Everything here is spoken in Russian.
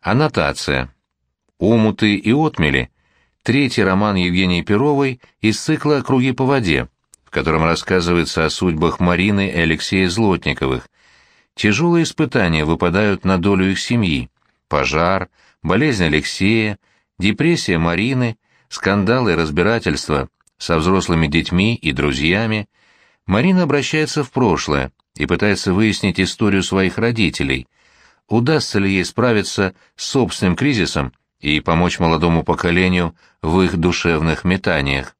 Аннотация. «Умуты и отмели» — третий роман Евгении Перовой из цикла «Круги по воде», в котором рассказывается о судьбах Марины и Алексея Злотниковых. Тяжелые испытания выпадают на долю их семьи. Пожар, болезнь Алексея, депрессия Марины, скандалы и разбирательства со взрослыми детьми и друзьями. Марина обращается в прошлое и пытается выяснить историю своих родителей. Удастся ли ей справиться с собственным кризисом и помочь молодому поколению в их душевных метаниях?